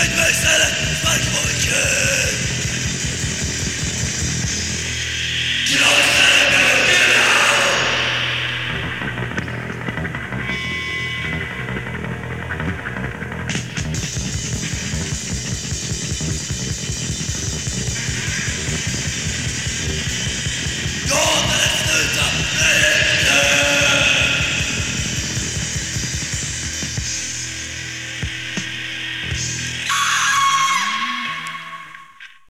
egy szeret, meg vagy